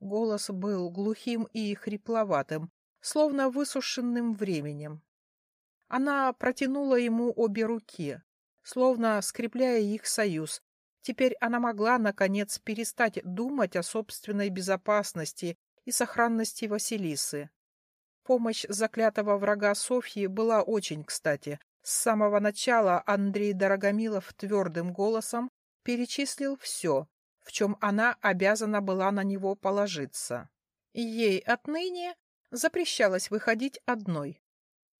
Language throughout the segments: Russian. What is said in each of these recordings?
Голос был глухим и хрипловатым, словно высушенным временем. Она протянула ему обе руки, словно скрепляя их союз. Теперь она могла, наконец, перестать думать о собственной безопасности и сохранности Василисы. Помощь заклятого врага Софьи была очень кстати. С самого начала Андрей Дорогомилов твердым голосом перечислил все, в чем она обязана была на него положиться. Ей отныне запрещалось выходить одной.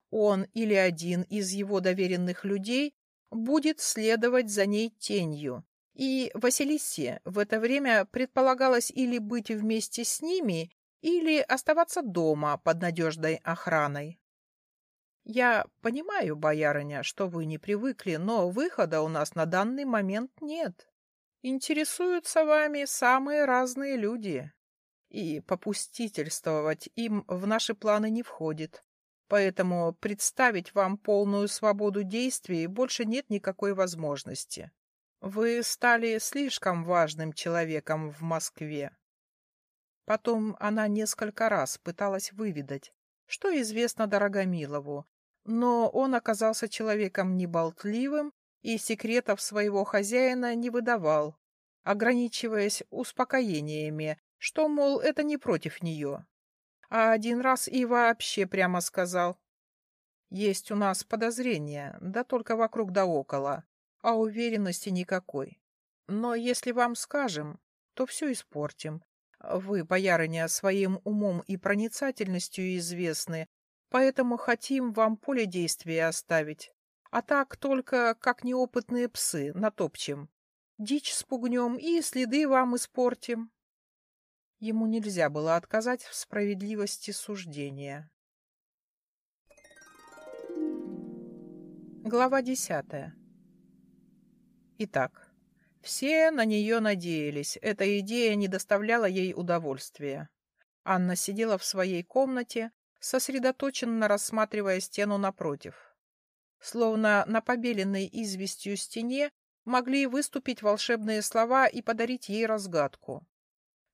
Он или один из его доверенных людей будет следовать за ней тенью, и Василисе в это время предполагалось или быть вместе с ними, или оставаться дома под надежной охраной. Я понимаю, боярыня, что вы не привыкли, но выхода у нас на данный момент нет. Интересуются вами самые разные люди, и попустительствовать им в наши планы не входит. Поэтому представить вам полную свободу действий больше нет никакой возможности. Вы стали слишком важным человеком в Москве. Потом она несколько раз пыталась выведать, что известно Дорогомилову, но он оказался человеком неболтливым и секретов своего хозяина не выдавал, ограничиваясь успокоениями, что, мол, это не против нее. А один раз и вообще прямо сказал. Есть у нас подозрения, да только вокруг да около, а уверенности никакой. Но если вам скажем, то все испортим. Вы, боярыня, своим умом и проницательностью известны, поэтому хотим вам поле действия оставить. А так только, как неопытные псы, натопчем. Дичь спугнем и следы вам испортим. Ему нельзя было отказать в справедливости суждения. Глава десятая Итак, все на нее надеялись. Эта идея не доставляла ей удовольствия. Анна сидела в своей комнате, сосредоточенно рассматривая стену напротив. Словно на побеленной известью стене могли выступить волшебные слова и подарить ей разгадку.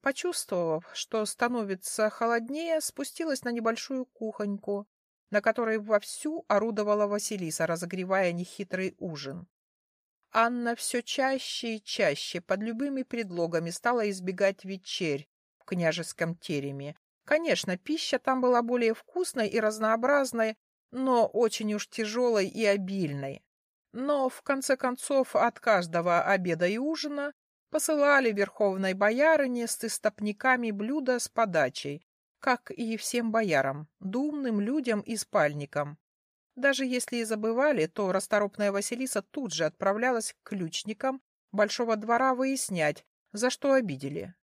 Почувствовав, что становится холоднее, спустилась на небольшую кухоньку, на которой вовсю орудовала Василиса, разогревая нехитрый ужин. Анна все чаще и чаще под любыми предлогами стала избегать вечерь в княжеском тереме, Конечно, пища там была более вкусной и разнообразной, но очень уж тяжелой и обильной. Но, в конце концов, от каждого обеда и ужина посылали верховной боярине с истопниками блюда с подачей, как и всем боярам, думным людям и спальникам. Даже если и забывали, то расторопная Василиса тут же отправлялась к ключникам большого двора выяснять, за что обидели.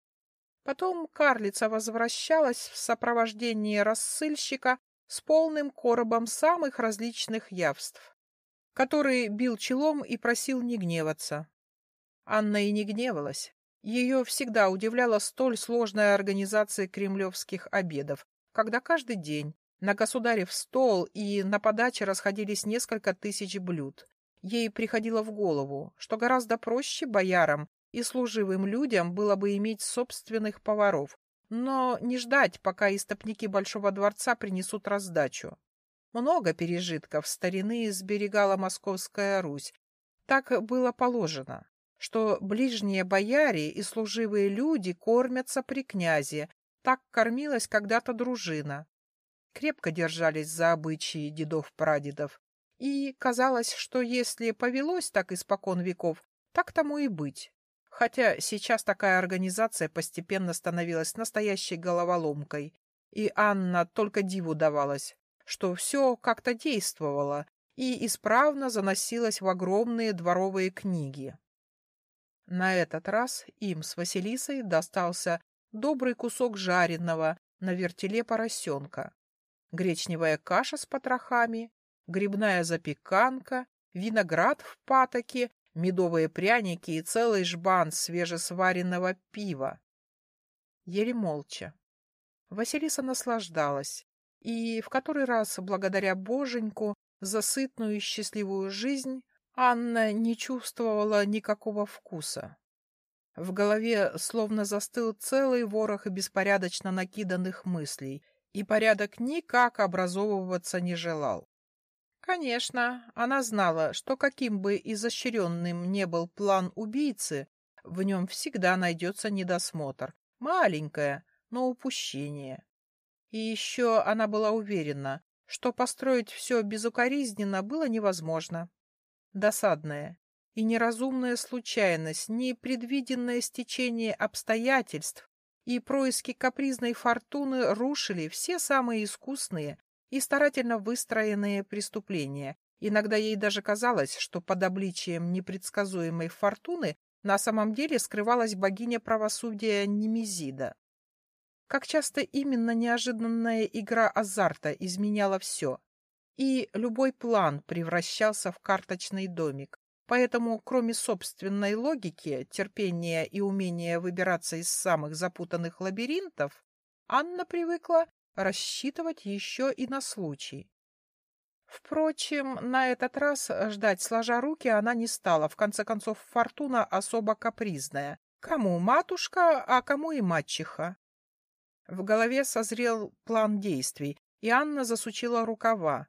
Потом карлица возвращалась в сопровождении рассыльщика с полным коробом самых различных явств, который бил челом и просил не гневаться. Анна и не гневалась. Ее всегда удивляла столь сложная организация кремлевских обедов, когда каждый день на государев стол и на подаче расходились несколько тысяч блюд. Ей приходило в голову, что гораздо проще боярам и служивым людям было бы иметь собственных поваров, но не ждать, пока истопники Большого дворца принесут раздачу. Много пережитков старины сберегала Московская Русь. Так было положено, что ближние бояре и служивые люди кормятся при князе. Так кормилась когда-то дружина. Крепко держались за обычаи дедов-прадедов. И казалось, что если повелось так испокон веков, так тому и быть хотя сейчас такая организация постепенно становилась настоящей головоломкой, и Анна только диву давалась, что все как-то действовало и исправно заносилось в огромные дворовые книги. На этот раз им с Василисой достался добрый кусок жареного на вертеле поросенка, гречневая каша с потрохами, грибная запеканка, виноград в патоке медовые пряники и целый жбан свежесваренного пива. Ели молча. Василиса наслаждалась и в который раз, благодаря боженьку, за сытную и счастливую жизнь, Анна не чувствовала никакого вкуса. В голове словно застыл целый ворох беспорядочно накиданных мыслей, и порядок никак образовываться не желал. Конечно, она знала, что каким бы изощренным не был план убийцы, в нем всегда найдется недосмотр. Маленькое, но упущение. И еще она была уверена, что построить все безукоризненно было невозможно. Досадное и неразумная случайность, непредвиденное стечение обстоятельств и происки капризной фортуны рушили все самые искусные и старательно выстроенные преступления. Иногда ей даже казалось, что под обличием непредсказуемой фортуны на самом деле скрывалась богиня правосудия Немезида. Как часто именно неожиданная игра азарта изменяла все, и любой план превращался в карточный домик. Поэтому, кроме собственной логики, терпения и умения выбираться из самых запутанных лабиринтов, Анна привыкла рассчитывать еще и на случай. Впрочем, на этот раз ждать сложа руки она не стала. В конце концов, фортуна особо капризная. Кому матушка, а кому и мачеха. В голове созрел план действий, и Анна засучила рукава.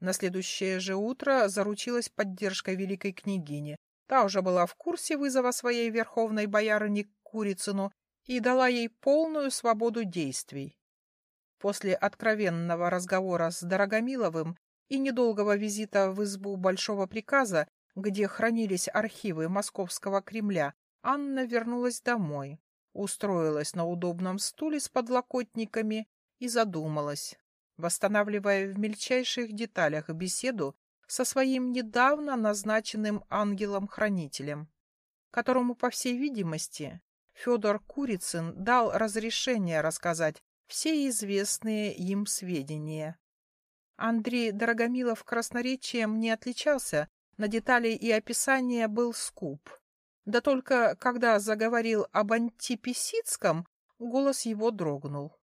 На следующее же утро заручилась поддержкой великой княгини. Та уже была в курсе вызова своей верховной боярыни Курицыну и дала ей полную свободу действий. После откровенного разговора с Дорогомиловым и недолгого визита в избу Большого приказа, где хранились архивы Московского Кремля, Анна вернулась домой устроилась на удобном стуле с подлокотниками и задумалась, восстанавливая в мельчайших деталях беседу со своим недавно назначенным ангелом-хранителем, которому, по всей видимости, Федор Курицын дал разрешение рассказать все известные им сведения. Андрей Дорогомилов красноречием не отличался, на детали и описания был скуп. Да только когда заговорил об антипесицком, голос его дрогнул.